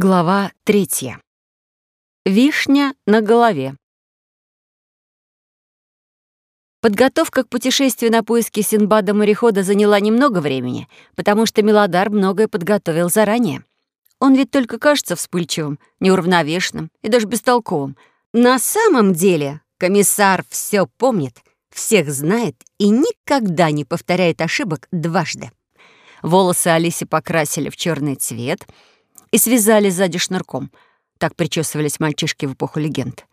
Глава третья. Вишня на голове. Подготовка к путешествию на поиски Синбада-морехода заняла немного времени, потому что Мелодар многое подготовил заранее. Он ведь только кажется вспыльчивым, неуравновешенным и даже бестолковым. На самом деле комиссар все помнит, всех знает и никогда не повторяет ошибок дважды. Волосы Алисе покрасили в черный цвет — и связали сзади шнурком. Так причесывались мальчишки в эпоху легенд.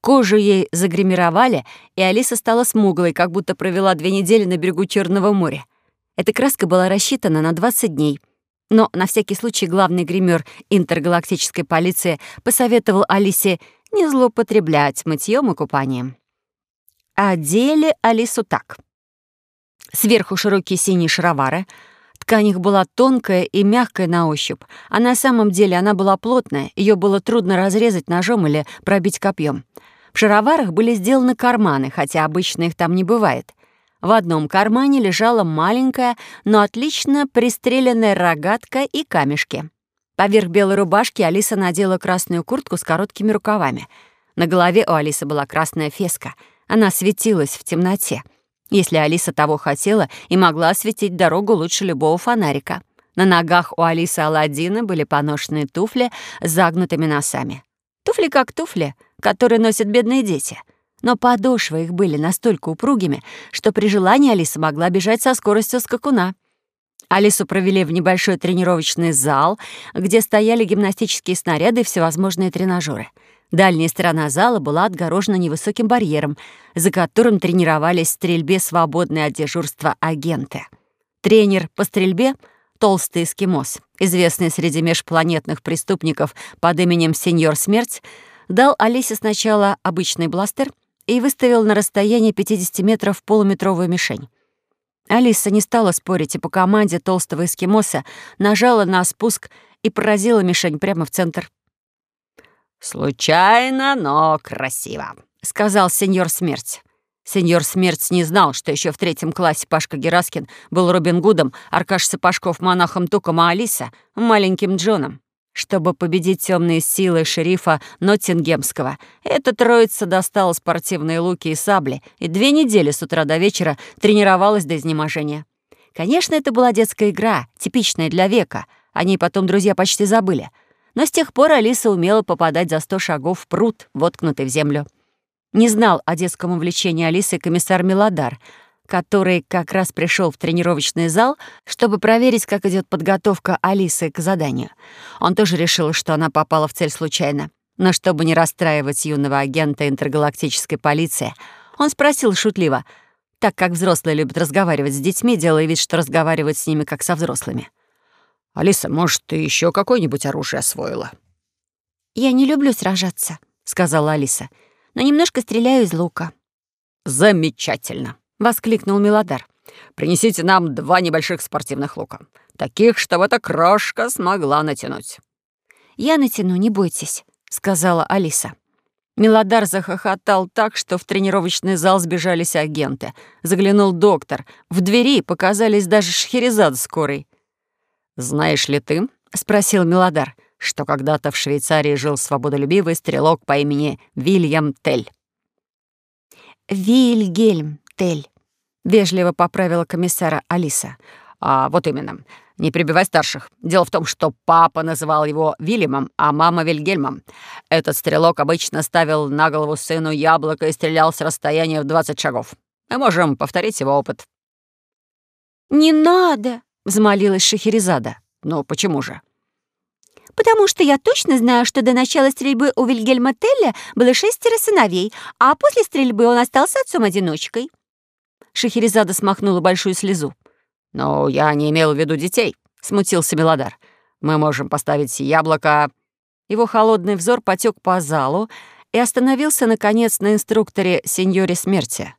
Кожу ей загримировали, и Алиса стала смуглой, как будто провела две недели на берегу Черного моря. Эта краска была рассчитана на 20 дней. Но на всякий случай главный гример интергалактической полиции посоветовал Алисе не злоупотреблять мытьем и купанием. Одели Алису так. Сверху широкие синие шаровары — Ткань их была тонкая и мягкая на ощупь, а на самом деле она была плотная, ее было трудно разрезать ножом или пробить копьем. В шароварах были сделаны карманы, хотя обычно их там не бывает. В одном кармане лежала маленькая, но отлично пристреленная рогатка и камешки. Поверх белой рубашки Алиса надела красную куртку с короткими рукавами. На голове у Алисы была красная феска. Она светилась в темноте если Алиса того хотела и могла осветить дорогу лучше любого фонарика. На ногах у Алисы Аладдина были поношенные туфли с загнутыми носами. Туфли как туфли, которые носят бедные дети. Но подошвы их были настолько упругими, что при желании Алиса могла бежать со скоростью скакуна. Алису провели в небольшой тренировочный зал, где стояли гимнастические снаряды и всевозможные тренажеры — Дальняя сторона зала была отгорожена невысоким барьером, за которым тренировались в стрельбе свободные от дежурства агенты. Тренер по стрельбе — толстый эскимос, известный среди межпланетных преступников под именем Сеньор Смерть, дал Алисе сначала обычный бластер и выставил на расстоянии 50 метров полуметровую мишень. Алиса не стала спорить и по команде толстого эскимоса нажала на спуск и поразила мишень прямо в центр. «Случайно, но красиво», — сказал сеньор Смерть. Сеньор Смерть не знал, что еще в третьем классе Пашка Гераскин был Робин Гудом, Аркаш Сапожков — монахом Туком, а Алиса — маленьким Джоном. Чтобы победить темные силы шерифа Ноттингемского, эта троица достала спортивные луки и сабли и две недели с утра до вечера тренировалась до изнеможения. Конечно, это была детская игра, типичная для века. О ней потом друзья почти забыли — но с тех пор Алиса умела попадать за сто шагов в пруд, воткнутый в землю. Не знал о детском увлечении Алисы комиссар Мелодар, который как раз пришел в тренировочный зал, чтобы проверить, как идет подготовка Алисы к заданию. Он тоже решил, что она попала в цель случайно. Но чтобы не расстраивать юного агента интергалактической полиции, он спросил шутливо, так как взрослые любят разговаривать с детьми, делая вид, что разговаривают с ними как со взрослыми. «Алиса, может, ты еще какое-нибудь оружие освоила?» «Я не люблю сражаться», — сказала Алиса, «но немножко стреляю из лука». «Замечательно!» — воскликнул Милодар. «Принесите нам два небольших спортивных лука, таких, чтобы эта крошка смогла натянуть». «Я натяну, не бойтесь», — сказала Алиса. Милодар захохотал так, что в тренировочный зал сбежались агенты. Заглянул доктор. В двери показались даже Шхерезад скорый. «Знаешь ли ты, — спросил Милодар, — что когда-то в Швейцарии жил свободолюбивый стрелок по имени Вильям Тель?» «Вильгельм Тель», — вежливо поправила комиссара Алиса. «А вот именно. Не прибивай старших. Дело в том, что папа называл его Вильямом, а мама Вильгельмом. Этот стрелок обычно ставил на голову сыну яблоко и стрелял с расстояния в 20 шагов. Мы можем повторить его опыт». «Не надо!» — взмолилась Шахерезада. «Ну, почему же?» «Потому что я точно знаю, что до начала стрельбы у Вильгельма Телля было шестеро сыновей, а после стрельбы он остался отцом-одиночкой». Шахерезада смахнула большую слезу. «Но я не имел в виду детей», — смутился Мелодар. «Мы можем поставить яблоко...» Его холодный взор потек по залу и остановился, наконец, на инструкторе сеньоре смерти.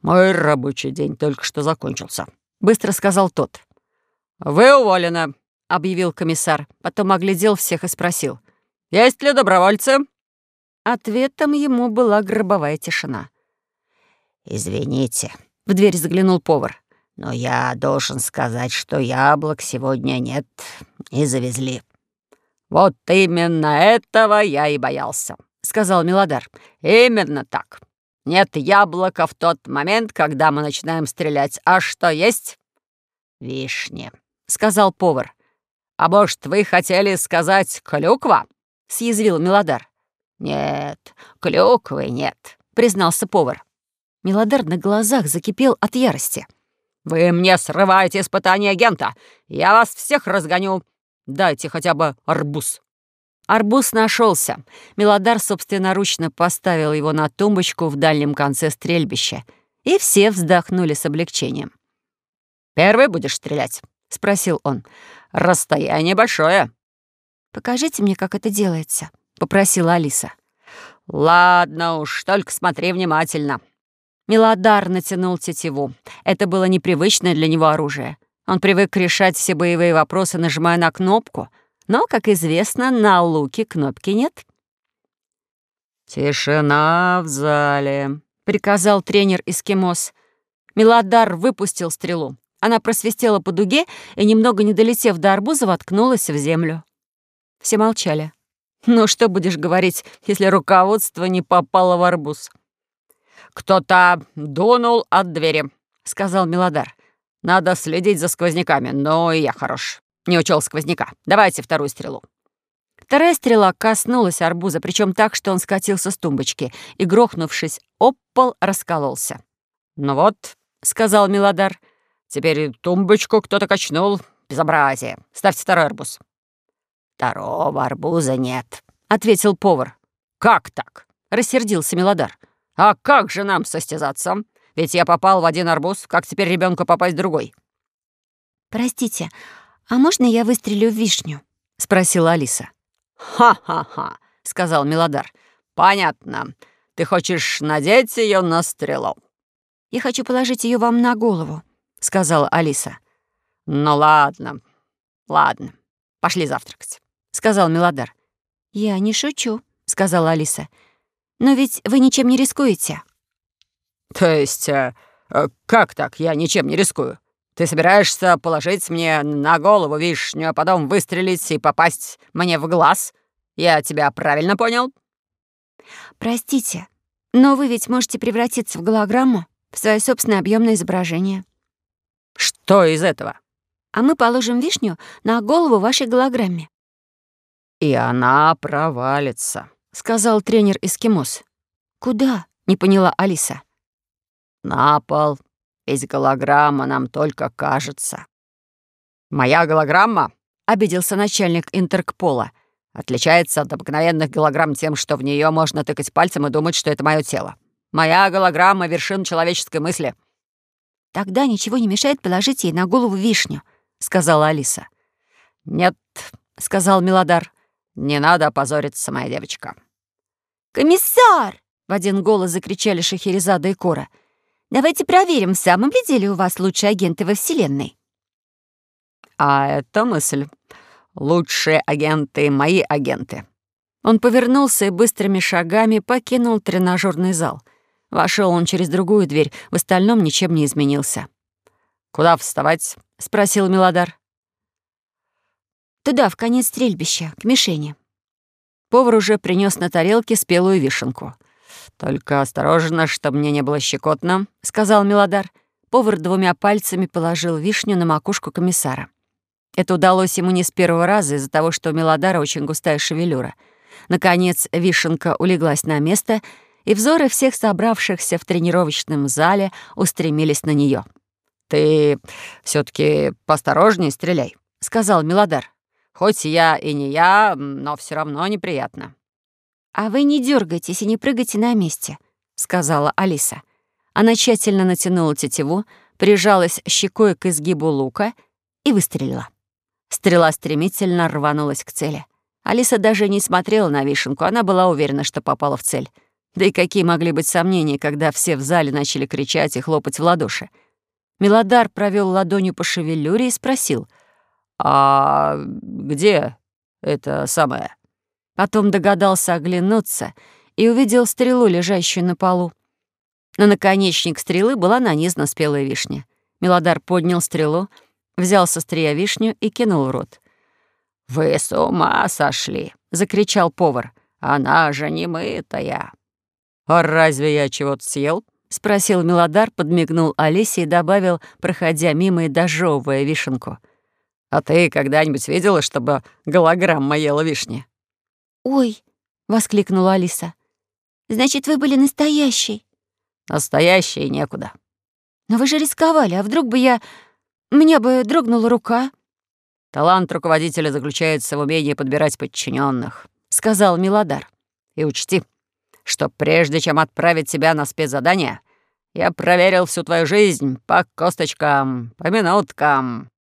«Мой рабочий день только что закончился», быстро сказал тот. «Вы уволены», — объявил комиссар. Потом оглядел всех и спросил. «Есть ли добровольцы?» Ответом ему была гробовая тишина. «Извините», — в дверь заглянул повар. «Но я должен сказать, что яблок сегодня нет, не завезли». «Вот именно этого я и боялся», — сказал Милодар. «Именно так. Нет яблока в тот момент, когда мы начинаем стрелять. А что есть?» «Вишни», — сказал повар. «А может, вы хотели сказать клюква?» — съязвил Милодар. «Нет, клюквы нет», — признался повар. Милодар на глазах закипел от ярости. «Вы мне срываете испытание агента! Я вас всех разгоню! Дайте хотя бы арбуз!» Арбуз нашелся. Милодар собственноручно поставил его на тумбочку в дальнем конце стрельбища, и все вздохнули с облегчением. «Первый будешь стрелять?» — спросил он. «Расстояние большое». «Покажите мне, как это делается», — попросила Алиса. «Ладно уж, только смотри внимательно». Милодар натянул тетиву. Это было непривычное для него оружие. Он привык решать все боевые вопросы, нажимая на кнопку, но, как известно, на луке кнопки нет. «Тишина в зале», — приказал тренер Эскимос. Милодар выпустил стрелу. Она просвистела по дуге и, немного не долетев до арбуза, воткнулась в землю. Все молчали. «Ну, что будешь говорить, если руководство не попало в арбуз?» «Кто-то дунул от двери», — сказал Милодар. «Надо следить за сквозняками, но я хорош. Не учел сквозняка. Давайте вторую стрелу». Вторая стрела коснулась арбуза, причем так, что он скатился с тумбочки и, грохнувшись об пол, раскололся. «Ну вот», — сказал Милодар, — Теперь тумбочку кто-то качнул. Безобразие. Ставьте второй арбуз». «Второго арбуза нет», — ответил повар. «Как так?» — рассердился Мелодар. «А как же нам состязаться? Ведь я попал в один арбуз. Как теперь ребенку попасть в другой?» «Простите, а можно я выстрелю в вишню?» — спросила Алиса. «Ха-ха-ха», — сказал Мелодар. «Понятно. Ты хочешь надеть ее на стрелу?» «Я хочу положить ее вам на голову», — сказала Алиса. «Ну ладно, ладно, пошли завтракать», — сказал Милодар. «Я не шучу», — сказала Алиса. «Но ведь вы ничем не рискуете». «То есть, э, э, как так я ничем не рискую? Ты собираешься положить мне на голову вишню, а потом выстрелить и попасть мне в глаз? Я тебя правильно понял?» «Простите, но вы ведь можете превратиться в голограмму, в свое собственное объемное изображение». Что из этого? А мы положим вишню на голову вашей голограмме. И она провалится, сказал тренер Эскимос. Куда? Не поняла Алиса. На пол. Ведь голограмма нам только кажется. Моя голограмма, обиделся начальник Интеркпола, отличается от обыкновенных голограмм тем, что в нее можно тыкать пальцем и думать, что это мое тело. Моя голограмма — вершина человеческой мысли — «Тогда ничего не мешает положить ей на голову вишню», — сказала Алиса. «Нет», — сказал Милодар, — «не надо опозориться, моя девочка». «Комиссар!» — в один голос закричали Шахерезада и Кора. «Давайте проверим, в самом ли деле у вас лучшие агенты во Вселенной». «А это мысль. Лучшие агенты — мои агенты». Он повернулся и быстрыми шагами покинул тренажерный зал — Вошел он через другую дверь, в остальном ничем не изменился. «Куда вставать?» — спросил Милодар. «Туда, в конец стрельбища, к мишени». Повар уже принес на тарелке спелую вишенку. «Только осторожно, чтобы мне не было щекотно», — сказал Милодар. Повар двумя пальцами положил вишню на макушку комиссара. Это удалось ему не с первого раза из-за того, что у Милодара очень густая шевелюра. Наконец вишенка улеглась на место — и взоры всех собравшихся в тренировочном зале устремились на нее. «Ты все таки поосторожнее стреляй», — сказал Милодар. «Хоть я и не я, но все равно неприятно». «А вы не дергайтесь и не прыгайте на месте», — сказала Алиса. Она тщательно натянула тетиву, прижалась щекой к изгибу лука и выстрелила. Стрела стремительно рванулась к цели. Алиса даже не смотрела на вишенку, она была уверена, что попала в цель. Да и какие могли быть сомнения, когда все в зале начали кричать и хлопать в ладоши? Милодар провел ладонью по шевелюре и спросил, «А где это самое?» Потом догадался оглянуться и увидел стрелу, лежащую на полу. На наконечник стрелы была нанизана спелая вишня. Милодар поднял стрелу, взял со стрия вишню и кинул в рот. «Вы с ума сошли!» — закричал повар. «Она же не мытая!» «А разве я чего-то съел?» — спросил Мелодар, подмигнул Алисе и добавил, проходя мимо и дожевывая вишенку. «А ты когда-нибудь видела, чтобы голограмма ела вишни?» «Ой!» — воскликнула Алиса. «Значит, вы были настоящий?» «Настоящий некуда». «Но вы же рисковали, а вдруг бы я... Мне бы дрогнула рука?» «Талант руководителя заключается в умении подбирать подчиненных, сказал Милодар. «И учти, что прежде чем отправить тебя на спецзадание, я проверил всю твою жизнь по косточкам, по минуткам».